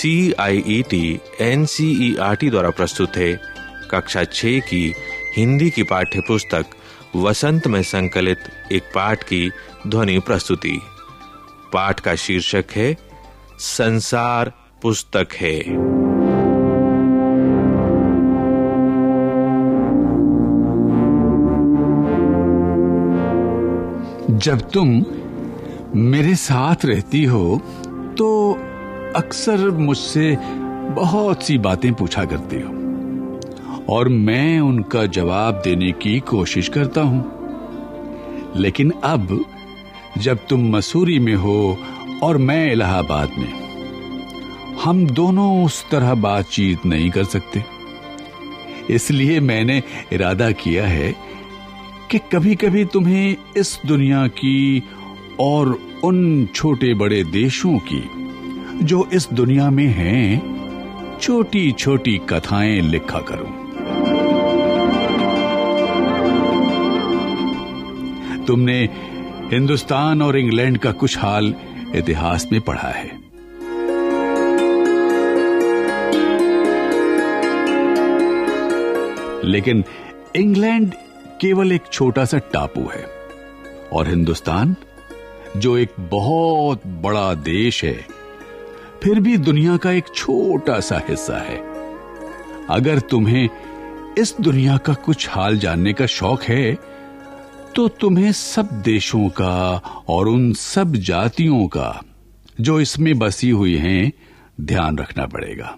C I E T N C E R T द्वारा प्रस्तुत है। कक्षा छ की हिंदी की पाठ्य पुस्तक वसंत में संकलित एक पाठ की ध्वनि प्रस्तुति। पाठ का शीर्षक है, संसार पुस्तक है। जब तुम मेरे साथ रहती हो तो अक्सर मुझसे बहुत सी बातें पूछा करती हो, और मैं उनका जवाब देने की कोशिश करता हूँ। लेकिन अब, जब तुम मसूरी में हो और मैं इलाहाबाद में, हम दोनों उस तरह बातचीत नहीं कर सकते। इसलिए मैंने इरादा किया है कि कभी-कभी तुम्हें इस दुनिया की और उन छोटे बड़े देशों की जो इस दुनिया में हैं, छोटी-छोटी कथाएँ लिखा करूँ। तुमने हिंदुस्तान और इंग्लैंड का कुछ हाल इतिहास में पढ़ा है। लेकिन इंग्लैंड केवल एक छोटा सा टापू है और हिंदुस्तान, जो एक बहुत बड़ा देश है फिर भी दुनिया का एक छोटा सा हिस्सा है। अगर तुम्हें इस दुनिया का कुछ हाल जानने का शौक है तो तुम्हें सब देशों का और उन सब जातियों का जो इसमें बसी हुई हैं, ध्यान रखना पड़ेगा।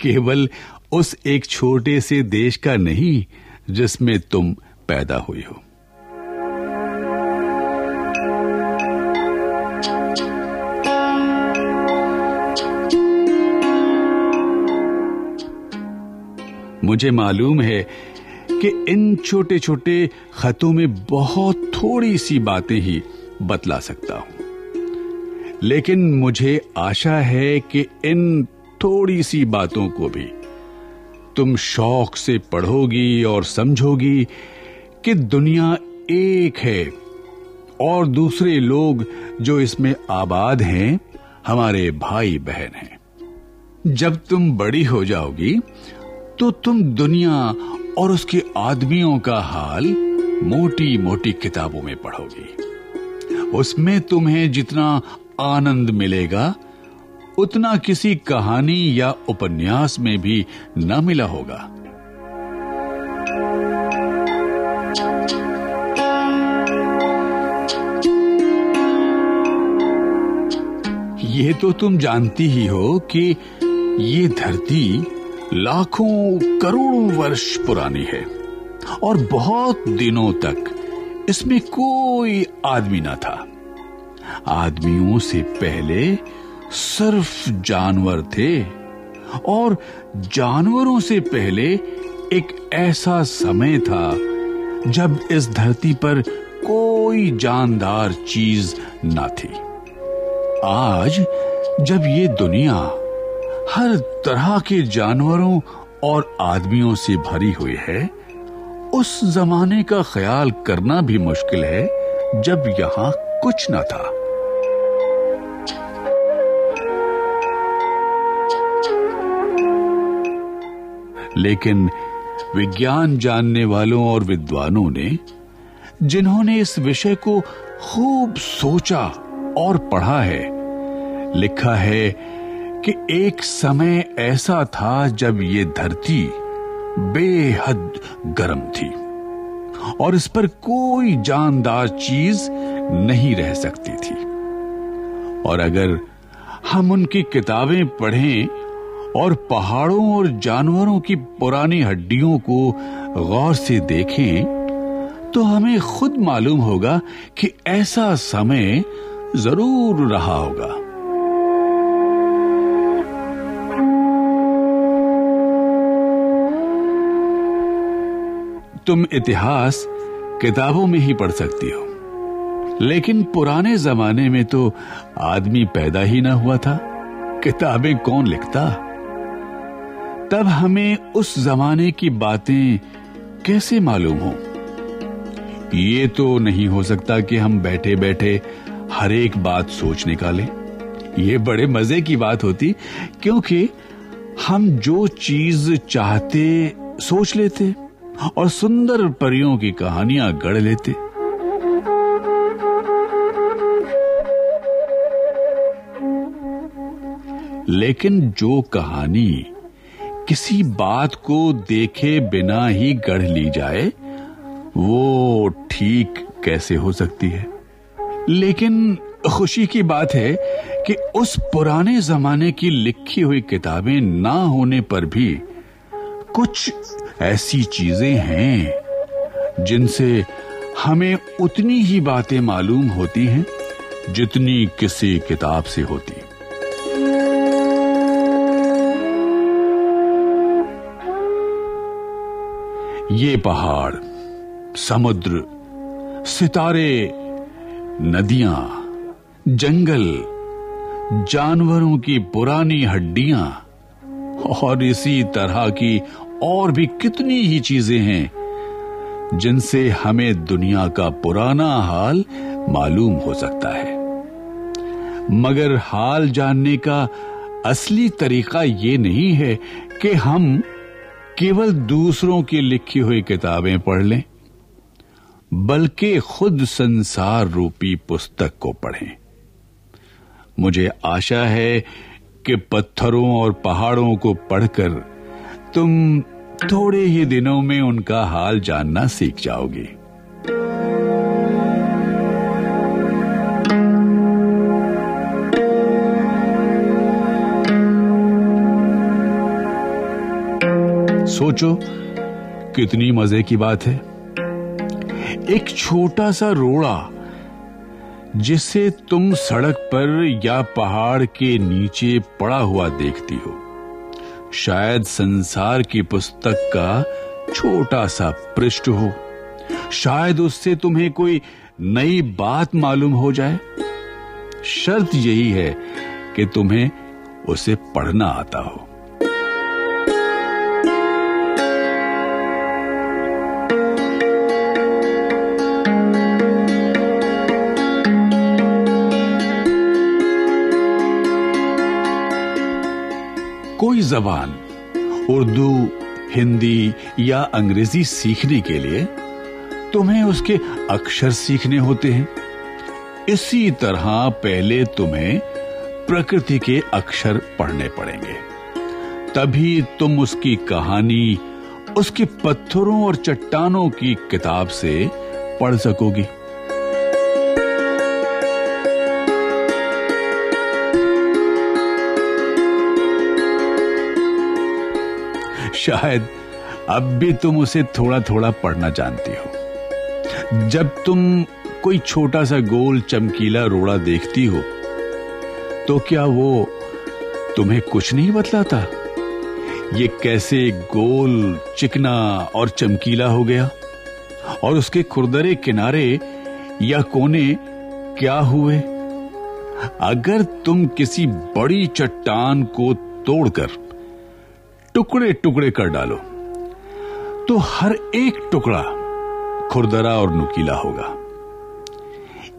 केवल उस एक छोटे से देश का नहीं, जिसमें तुम पैदा हुई हो। मुझे मालूम है कि इन छोटे छोटे खतों में बहुत थोड़ी सी बातें ही बतला सकता हूँ। लेकिन मुझे आशा है कि इन थोड़ी सी बातों को भी तुम शौक से पढ़ोगी और समझोगी कि दुनिया एक है और दूसरे लोग जो इसमें आबाद हैं, हमारे भाई बहन हैं। जब तुम बड़ी हो जाओगी तो तुम दुनिया और उसके आदमियों का हाल मोटी मोटी किताबों में पढ़ोगी। उसमें तुम्हें जितना आनंद मिलेगा, उतना किसी कहानी या उपन्यास में भी न मिला होगा। ये तो तुम जानती ही हो कि ये धरती लाखों करोड़ों वर्ष पुरानी है और बहुत दिनों तक इसमें कोई आदमी ना था। आदमियों से पहले सिर्फ़ जानवर थे और जानवरों से पहले एक ऐसा समय था जब इस धरती पर कोई जानदार चीज़ ना थी। आज जब ये दुनिया हर तरह के जानवरों और आदमियों से भरी हुई है। उस जमाने का ख्याल करना भी मुश्किल है, जब यहाँ कुछ न था। लेकिन विज्ञान जानने वालों और विद्वानों ने, जिन्होंने इस विषय को खूब सोचा और पढ़ा है, लिखा है कि एक समय ऐसा था जब ये धरती बेहद गर्म थी और इस पर कोई जानदार चीज़ नहीं रह सकती थी। और अगर हम उनकी किताबें पढ़ें और पहाड़ों और जानवरों की पुरानी हड्डियों को गौर से देखें तो हमें खुद मालूम होगा कि ऐसा समय ज़रूर रहा होगा। तुम इतिहास किताबों में ही पढ़ सकती हो। लेकिन पुराने जमाने में तो आदमी पैदा ही ना हुआ था। किताबें कौन लिखता? तब हमें उस जमाने की बातें कैसे मालूम हो? ये तो नहीं हो सकता कि हम बैठे बैठे हर एक बात सोच निकालें। ये बड़े मज़े की बात होती, क्योंकि हम जो चीज़ चाहते सोच लेते। और सुंदर परियों की कहानियाँ गढ़ लेते। लेकिन जो कहानी किसी बात को देखे बिना ही गढ़ ली जाए, वो ठीक कैसे हो सकती है? लेकिन खुशी की बात है कि उस पुराने जमाने की लिखी हुई किताबें ना होने पर भी कुछ ऐसी चीज़ें हैं जिनसे हमें उतनी ही बातें मालूम होती हैं जितनी किसी किताब से होती ये पहाड़, समुद्र, सितारे, नदियाँ, जंगल, जानवरों की पुरानी हड्डियाँ और इसी तरह की और भी कितनी ही चीज़ें हैं, जिनसे हमें दुनिया का पुराना हाल मालूम हो सकता है। मगर हाल जानने का असली तरीका ये नहीं है कि हम केवल दूसरों की लिखी हुई किताबें पढ़ लें, बल्कि खुद संसार रूपी पुस्तक को पढ़ें। मुझे आशा है कि पत्थरों और पहाड़ों को पढ़कर तुम थोड़े ही दिनों में उनका हाल जानना सीख जाओगे। सोचो, कितनी मज़े की बात है। एक छोटा सा रोड़ा, जिसे तुम सड़क पर या पहाड़ के नीचे पड़ा हुआ देखती हो। शायद संसार की पुस्तक का छोटा सा पृष्ठ हो। शायद उससे तुम्हें कोई नई बात मालूम हो जाए। शर्त यही है कि तुम्हें उसे पढ़ना आता हो। कोई जबान उर्दू, हिंदी या अंग्रेज़ी सीखने के लिए तुम्हें उसके अक्षर सीखने होते हैं। इसी तरह पहले तुम्हें प्रकृति के अक्षर पढ़ने पड़ेंगे। तभी तुम उसकी कहानी उसके पत्थरों और चट्टानों की किताब से पढ़ सकोगी। शायद अब भी तुम उसे थोड़ा थोड़ा पढ़ना जानती हो। जब तुम कोई छोटा सा गोल चमकीला रोड़ा देखती हो तो क्या वो तुम्हें कुछ नहीं बतलाता? ये कैसे गोल, चिकना और चमकीला हो गया? और उसके खुरदरे, किनारे या कोने क्या हुए? अगर तुम किसी बड़ी चट्टान को तोड़कर टुकड़े टुकड़े कर डालो। तो हर एक टुकड़ा खुरदरा और नुकीला होगा।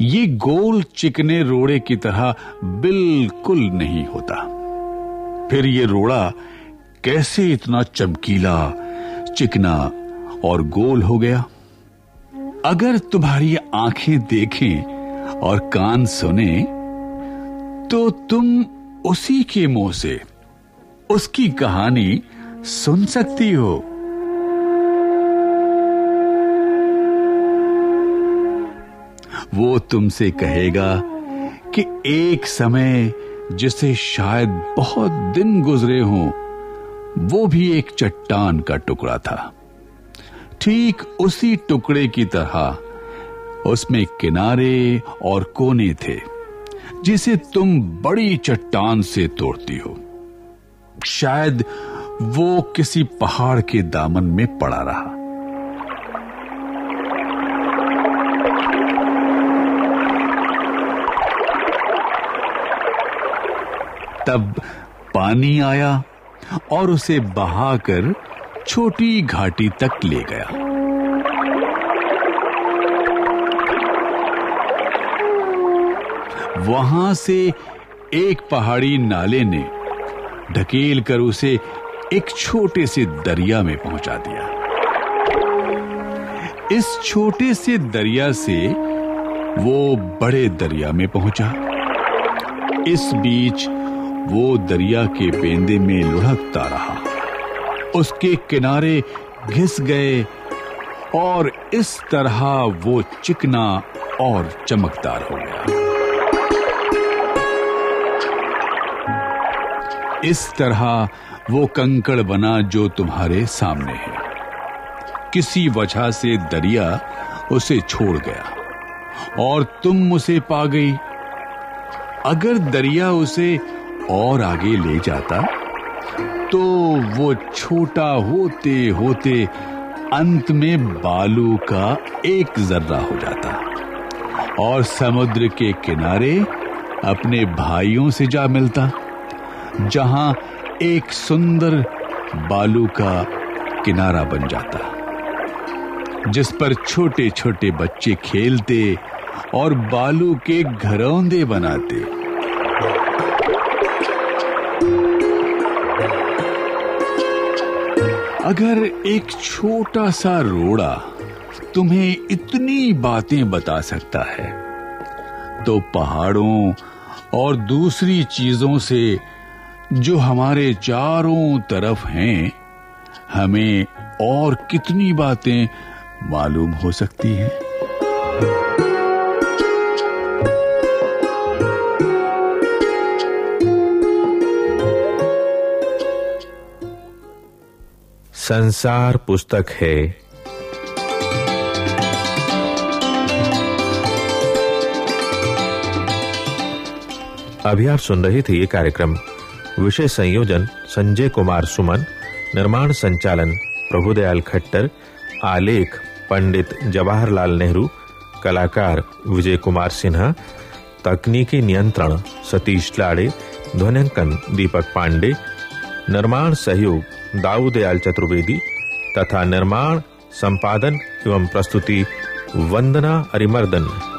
ये गोल चिकने रोड़े की तरह बिल्कुल नहीं होता। फिर ये रोड़ा कैसे इतना चमकीला, चिकना और गोल हो गया? अगर तुम्हारी आँखें देखें और कान सुने तो तुम उसी के मुँह से उसकी कहानी सुन सकती हो। वो तुमसे कहेगा कि एक समय जिसे शायद बहुत दिन गुजरे हों, वो भी एक चट्टान का टुकड़ा था। ठीक उसी टुकड़े की तरह उसमें किनारे और कोने थे, जिसे तुम बड़ी चट्टान से तोड़ती हो। शायद वो किसी पहाड़ के दामन में पड़ा रहा। तब पानी आया और उसे बहाकर छोटी घाटी तक ले गया। वहाँ से एक पहाड़ी नाले ने ढकेल कर उसे एक छोटे से दरिया में पहुँचा दिया। इस छोटे से दरिया से वो बड़े दरिया में पहुँचा। इस बीच वो दरिया के बेंदे में लुढ़कता रहा। उसके किनारे घिस गए और इस तरह वो चिकना और चमकदार हो गया। इस तरह वो कंकड़ बना जो तुम्हारे सामने है। किसी वजह से दरिया उसे छोड़ गया और तुम उसे पा गई। अगर दरिया उसे और आगे ले जाता तो वो छोटा होते होते अंत में बालू का एक जर्रा हो जाता और समुद्र के किनारे अपने भाइयों से जा मिलता। जहाँ एक सुंदर बालू का किनारा बन जाता जिस पर छोटे छोटे बच्चे खेलते और बालू के घरौंदे बनाते। अगर एक छोटा सा रोड़ा तुम्हें इतनी बातें बता सकता है तो पहाड़ों और दूसरी चीज़ों से जो हमारे चारों तरफ़ हैं, हमें और कितनी बातें मालूम हो सकती हैं? संसार पुस्तक है। अभी आप सुन रहे थे ये कार्यक्रम विषय संयोजन, संजय कुमार सुमन, निर्माण संचालन, प्रभुदयाल खट्टर, आलेख, पंडित जवाहरलाल नेहरू, कलाकार विजय कुमार सिन्हा, तकनीकी नियंत्रण, सतीश लाड़े, ध्वनिंकन दीपक पांडे, निर्माण सहयोग, दाऊदयाल चतुर्वेदी, तथा निर्माण, संपादन एवं प्रस्तुति वंदना अरिमर्दन।